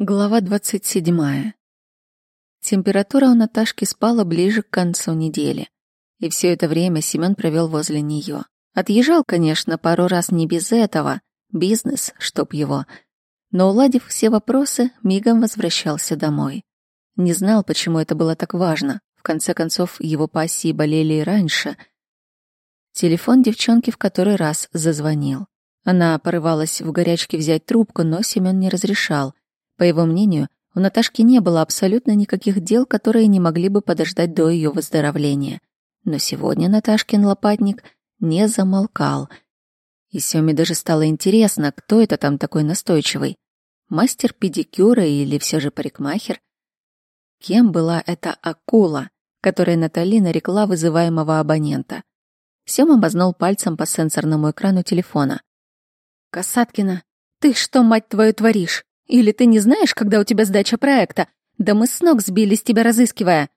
Глава 27. Температура у Наташки спала ближе к концу недели. И все это время Семен провел возле нее. Отъезжал, конечно, пару раз не без этого. Бизнес, чтоб его. Но, уладив все вопросы, мигом возвращался домой. Не знал, почему это было так важно. В конце концов, его пассии болели и раньше. Телефон девчонки в который раз зазвонил. Она порывалась в горячке взять трубку, но Семен не разрешал — по его мнению, у Наташки не было абсолютно никаких дел, которые не могли бы подождать до ее выздоровления. Но сегодня Наташкин лопатник не замолкал. И Семе даже стало интересно, кто это там такой настойчивый. Мастер педикюра или все же парикмахер? Кем была эта акула, которой Натали нарекла вызываемого абонента? Сема обознал пальцем по сенсорному экрану телефона. «Касаткина, ты что, мать твою, творишь?» Или ты не знаешь, когда у тебя сдача проекта? Да мы с ног сбились, тебя разыскивая.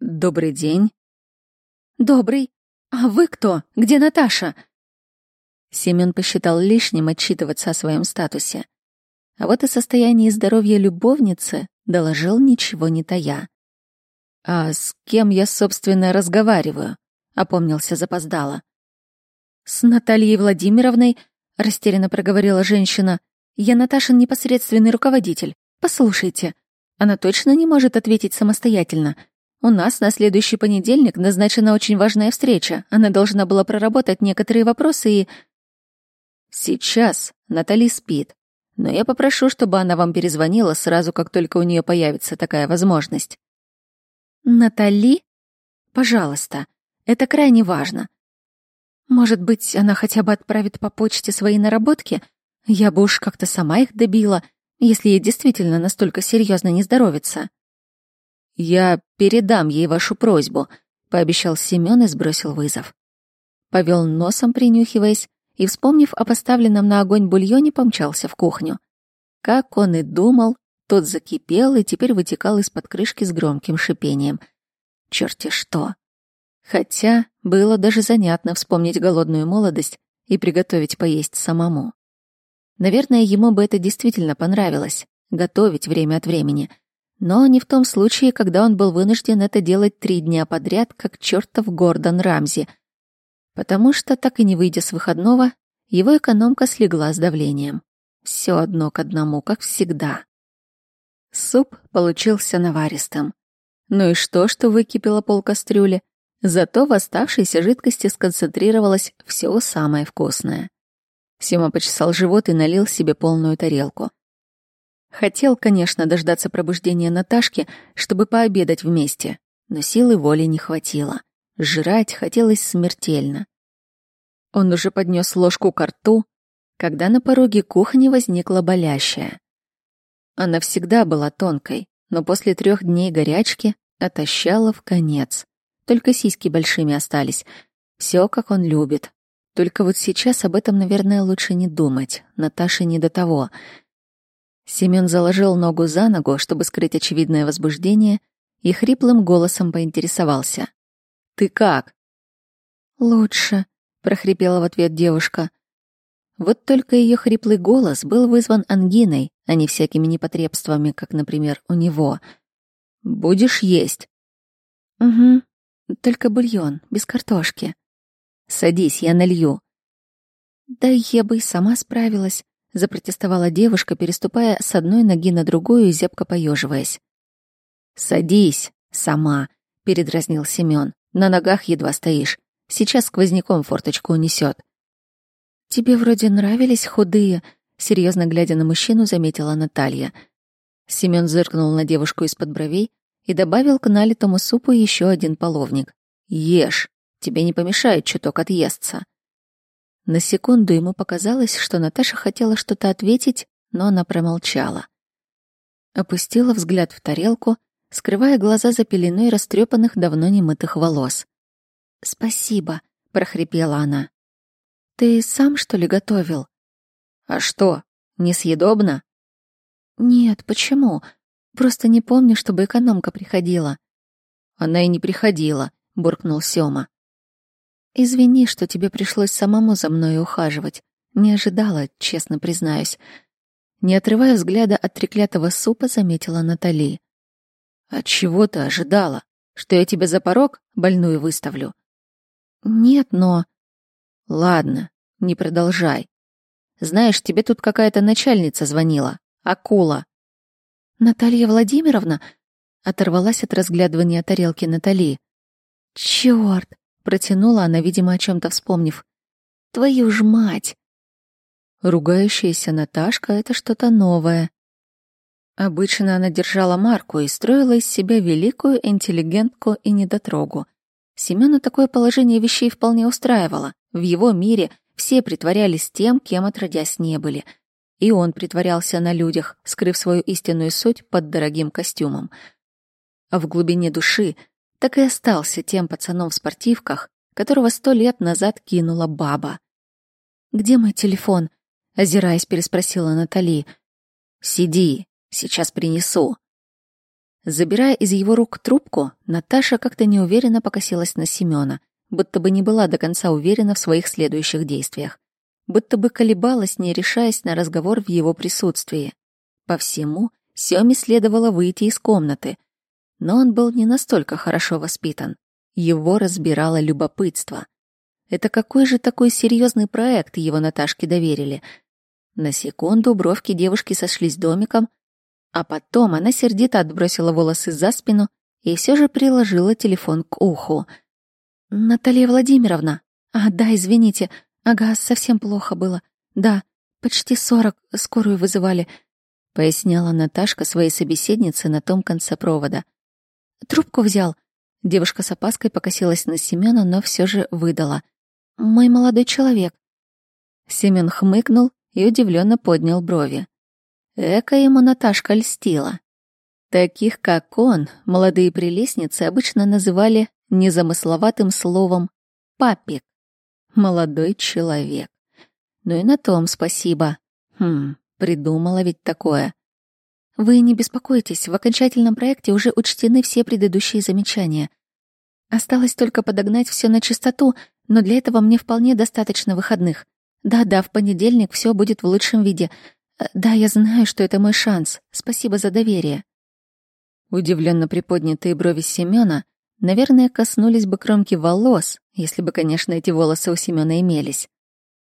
Добрый день. Добрый. А вы кто? Где Наташа? Семён посчитал лишним отчитываться о своем статусе. А вот о состоянии здоровья любовницы доложил ничего не тая. «А с кем я, собственно, разговариваю?» — опомнился запоздало. «С Натальей Владимировной», — растерянно проговорила женщина. Я Наташин непосредственный руководитель. Послушайте, она точно не может ответить самостоятельно. У нас на следующий понедельник назначена очень важная встреча. Она должна была проработать некоторые вопросы и... Сейчас Натали спит. Но я попрошу, чтобы она вам перезвонила сразу, как только у нее появится такая возможность. Натали? Пожалуйста. Это крайне важно. Может быть, она хотя бы отправит по почте свои наработки — я бы уж как-то сама их добила, если ей действительно настолько серьезно не здоровится. Я передам ей вашу просьбу, пообещал Семён и сбросил вызов. Повел носом, принюхиваясь, и, вспомнив о поставленном на огонь бульоне, помчался в кухню. Как он и думал, тот закипел и теперь вытекал из-под крышки с громким шипением. Черти что! Хотя было даже занятно вспомнить голодную молодость и приготовить поесть самому. Наверное, ему бы это действительно понравилось — готовить время от времени. Но не в том случае, когда он был вынужден это делать три дня подряд, как чертов Гордон Рамзи. Потому что, так и не выйдя с выходного, его экономка слегла с давлением. Все одно к одному, как всегда. Суп получился наваристым. Ну и что, что выкипела пол кастрюли? Зато в оставшейся жидкости сконцентрировалось все самое вкусное. Сима почесал живот и налил себе полную тарелку. Хотел, конечно, дождаться пробуждения Наташки, чтобы пообедать вместе, но силы воли не хватило. Жрать хотелось смертельно. Он уже поднес ложку к рту, когда на пороге кухни возникла болящая. Она всегда была тонкой, но после трех дней горячки отощала в конец. Только сиськи большими остались. Все, как он любит, только вот сейчас об этом, наверное, лучше не думать. Наташе не до того. Семён заложил ногу за ногу, чтобы скрыть очевидное возбуждение, и хриплым голосом поинтересовался. «Ты как?» «Лучше», — прохрипела в ответ девушка. Вот только ее хриплый голос был вызван ангиной, а не всякими непотребствами, как, например, у него. «Будешь есть?» «Угу. Только бульон, без картошки». Садись, я налью. Да я бы и сама справилась, запротестовала девушка, переступая с одной ноги на другую и зябко поеживаясь. Садись, сама, передразнил Семён. На ногах едва стоишь. Сейчас сквозняком форточку унесет. Тебе вроде нравились худые, серьезно глядя на мужчину, заметила Наталья. Семён зыркнул на девушку из-под бровей и добавил к налитому супу еще один половник. Ешь. Тебе не помешает чуток отъесться». На секунду ему показалось, что Наташа хотела что-то ответить, но она промолчала. Опустила взгляд в тарелку, скрывая глаза за пеленой растрепанных давно немытых волос. «Спасибо», — прохрипела она. «Ты сам, что ли, готовил?» «А что, несъедобно?» «Нет, почему? Просто не помню, чтобы экономка приходила». «Она и не приходила», — буркнул Сёма. Извини, что тебе пришлось самому за мной ухаживать. Не ожидала, честно признаюсь. Не отрывая взгляда от треклятого супа, заметила Натали. «А чего ты ожидала? Что я тебя за порог больную выставлю?» «Нет, но...» «Ладно, не продолжай. Знаешь, тебе тут какая-то начальница звонила. Акула». «Наталья Владимировна?» Оторвалась от разглядывания тарелки Натали. «Чёрт!» — протянула она, видимо, о чем то вспомнив. «Твою ж мать!» Ругающаяся Наташка — это что-то новое. Обычно она держала марку и строила из себя великую интеллигентку и недотрогу. Семёна такое положение вещей вполне устраивало. В его мире все притворялись тем, кем отродясь не были. И он притворялся на людях, скрыв свою истинную суть под дорогим костюмом. А в глубине души так и остался тем пацаном в спортивках, которого сто лет назад кинула баба. «Где мой телефон?» — озираясь, переспросила Натали. «Сиди, сейчас принесу». Забирая из его рук трубку, Наташа как-то неуверенно покосилась на Семёна, будто бы не была до конца уверена в своих следующих действиях, будто бы колебалась, не решаясь на разговор в его присутствии. По всему, Сёме следовало выйти из комнаты, но он был не настолько хорошо воспитан. Его разбирало любопытство. Это какой же такой серьезный проект его Наташке доверили? На секунду бровки девушки сошлись домиком, а потом она сердито отбросила волосы за спину и все же приложила телефон к уху. «Наталья Владимировна!» «А, да, извините. Ага, совсем плохо было. Да, почти сорок, скорую вызывали», — поясняла Наташка своей собеседнице на том конце провода. Трубку взял. Девушка с опаской покосилась на Семёна, но все же выдала. Мой молодой человек. Семён хмыкнул и удивленно поднял брови. Эка ему Наташка льстила. Таких, как он, молодые прелестницы обычно называли незамысловатым словом «папик». Молодой человек. Ну и на том спасибо. Хм, придумала ведь такое. Вы не беспокойтесь, в окончательном проекте уже учтены все предыдущие замечания. Осталось только подогнать все на чистоту, но для этого мне вполне достаточно выходных. Да-да, в понедельник все будет в лучшем виде. Э, да, я знаю, что это мой шанс. Спасибо за доверие. Удивленно приподнятые брови Семёна, наверное, коснулись бы кромки волос, если бы, конечно, эти волосы у Семёна имелись.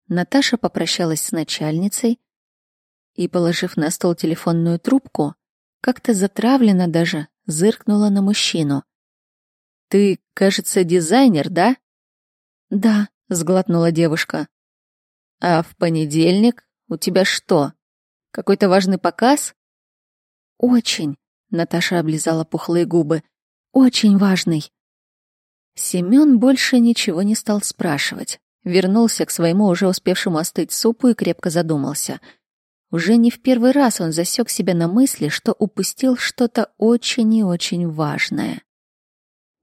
Наташа попрощалась с начальницей, и, положив на стол телефонную трубку, как-то затравленно даже зыркнула на мужчину. «Ты, кажется, дизайнер, да?» «Да», — сглотнула девушка. «А в понедельник у тебя что? Какой-то важный показ?» «Очень», — Наташа облизала пухлые губы. «Очень важный». Семён больше ничего не стал спрашивать. Вернулся к своему уже успевшему остыть супу и крепко задумался — уже не в первый раз он засек себя на мысли, что упустил что-то очень и очень важное.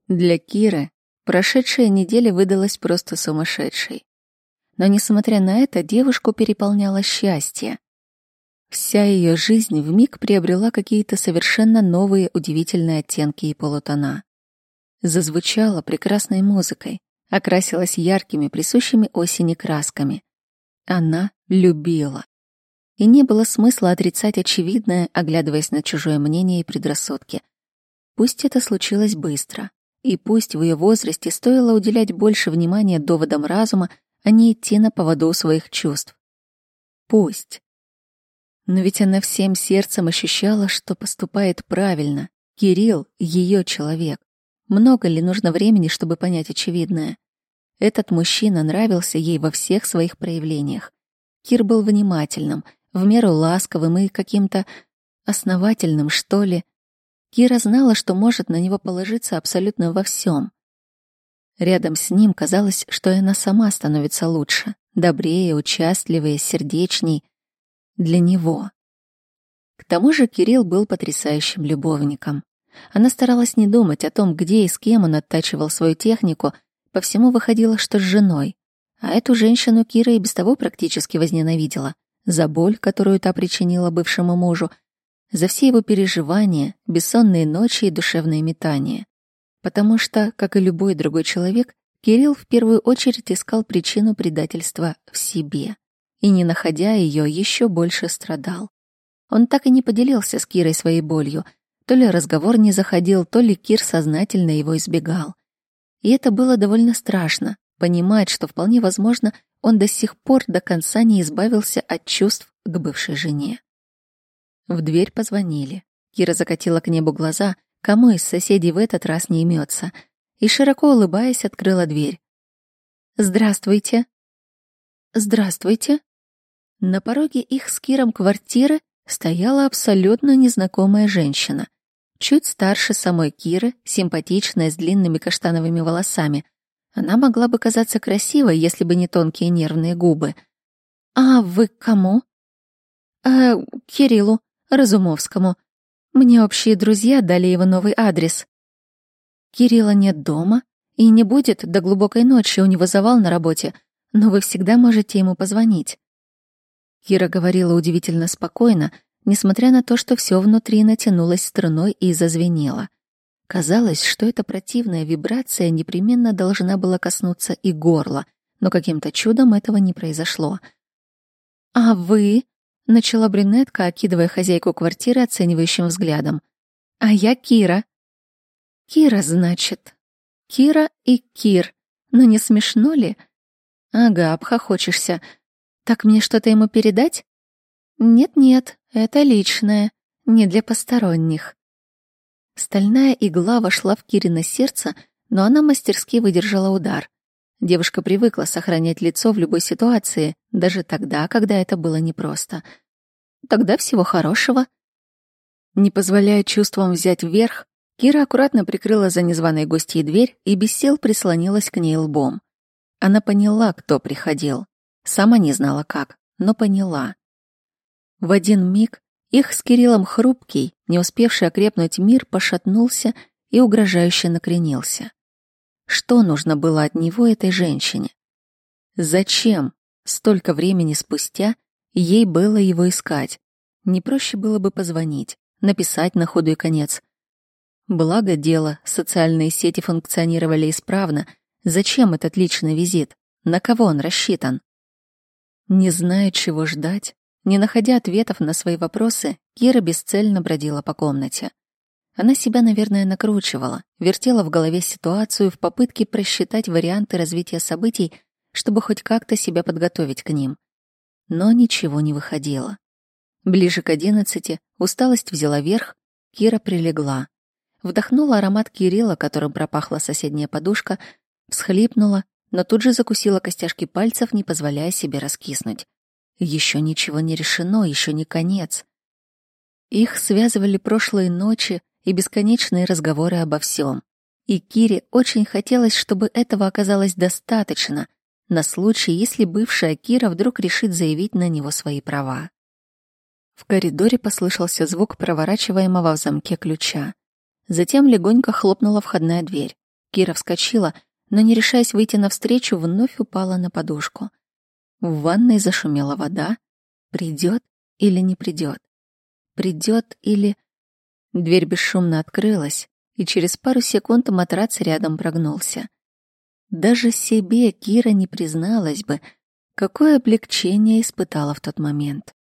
Для Киры прошедшая неделя выдалась просто сумасшедшей. Но, несмотря на это, девушку переполняло счастье. Вся ее жизнь вмиг приобрела какие-то совершенно новые удивительные оттенки и полутона. Зазвучала прекрасной музыкой, окрасилась яркими, присущими осени красками. Она любила и не было смысла отрицать очевидное, оглядываясь на чужое мнение и предрассудки. Пусть это случилось быстро, и пусть в ее возрасте стоило уделять больше внимания доводам разума, а не идти на поводу своих чувств. Пусть. Но ведь она всем сердцем ощущала, что поступает правильно. Кирилл — ее человек. Много ли нужно времени, чтобы понять очевидное? Этот мужчина нравился ей во всех своих проявлениях. Кир был внимательным, в меру ласковым и каким-то основательным, что ли. Кира знала, что может на него положиться абсолютно во всем. Рядом с ним казалось, что она сама становится лучше, добрее, участливее, сердечней. Для него. К тому же Кирилл был потрясающим любовником. Она старалась не думать о том, где и с кем он оттачивал свою технику, по всему выходило, что с женой. А эту женщину Кира и без того практически возненавидела за боль, которую та причинила бывшему мужу, за все его переживания, бессонные ночи и душевные метания. Потому что, как и любой другой человек, Кирилл в первую очередь искал причину предательства в себе и, не находя ее, еще больше страдал. Он так и не поделился с Кирой своей болью. То ли разговор не заходил, то ли Кир сознательно его избегал. И это было довольно страшно, понимать, что вполне возможно, он до сих пор до конца не избавился от чувств к бывшей жене. В дверь позвонили. Кира закатила к небу глаза, кому из соседей в этот раз не имется, и, широко улыбаясь, открыла дверь. «Здравствуйте!» «Здравствуйте!» На пороге их с Киром квартиры стояла абсолютно незнакомая женщина. Чуть старше самой Киры, симпатичная, с длинными каштановыми волосами. Она могла бы казаться красивой, если бы не тонкие нервные губы. «А вы к кому?» «Э, Кириллу Разумовскому. Мне общие друзья дали его новый адрес». «Кирилла нет дома и не будет до глубокой ночи, у него завал на работе, но вы всегда можете ему позвонить». Кира говорила удивительно спокойно, несмотря на то, что все внутри натянулось струной и зазвенело. Казалось, что эта противная вибрация непременно должна была коснуться и горла, но каким-то чудом этого не произошло. «А вы?» — начала брюнетка, окидывая хозяйку квартиры оценивающим взглядом. «А я Кира». «Кира, значит?» «Кира и Кир. Но не смешно ли?» «Ага, обхохочешься. Так мне что-то ему передать?» «Нет-нет, это личное, не для посторонних». Стальная игла вошла в Кирино сердце, но она мастерски выдержала удар. Девушка привыкла сохранять лицо в любой ситуации, даже тогда, когда это было непросто. Тогда всего хорошего. Не позволяя чувствам взять вверх, Кира аккуратно прикрыла за незваной гостьей дверь и без сил прислонилась к ней лбом. Она поняла, кто приходил. Сама не знала как, но поняла. В один миг их с Кириллом хрупкий, не успевший окрепнуть мир, пошатнулся и угрожающе накренился. Что нужно было от него этой женщине? Зачем столько времени спустя ей было его искать? Не проще было бы позвонить, написать на худой конец. Благо дело, социальные сети функционировали исправно. Зачем этот личный визит? На кого он рассчитан? Не зная, чего ждать, не находя ответов на свои вопросы, Кира бесцельно бродила по комнате. Она себя, наверное, накручивала, вертела в голове ситуацию в попытке просчитать варианты развития событий, чтобы хоть как-то себя подготовить к ним. Но ничего не выходило. Ближе к одиннадцати усталость взяла верх, Кира прилегла. Вдохнула аромат Кирилла, которым пропахла соседняя подушка, всхлипнула, но тут же закусила костяшки пальцев, не позволяя себе раскиснуть. Еще ничего не решено, еще не конец. Их связывали прошлые ночи и бесконечные разговоры обо всем. И Кире очень хотелось, чтобы этого оказалось достаточно на случай, если бывшая Кира вдруг решит заявить на него свои права. В коридоре послышался звук проворачиваемого в замке ключа. Затем легонько хлопнула входная дверь. Кира вскочила, но, не решаясь выйти навстречу, вновь упала на подушку — в ванной зашумела вода. Придет или не придет? Придет или... Дверь бесшумно открылась, и через пару секунд матрац рядом прогнулся. Даже себе Кира не призналась бы, какое облегчение испытала в тот момент.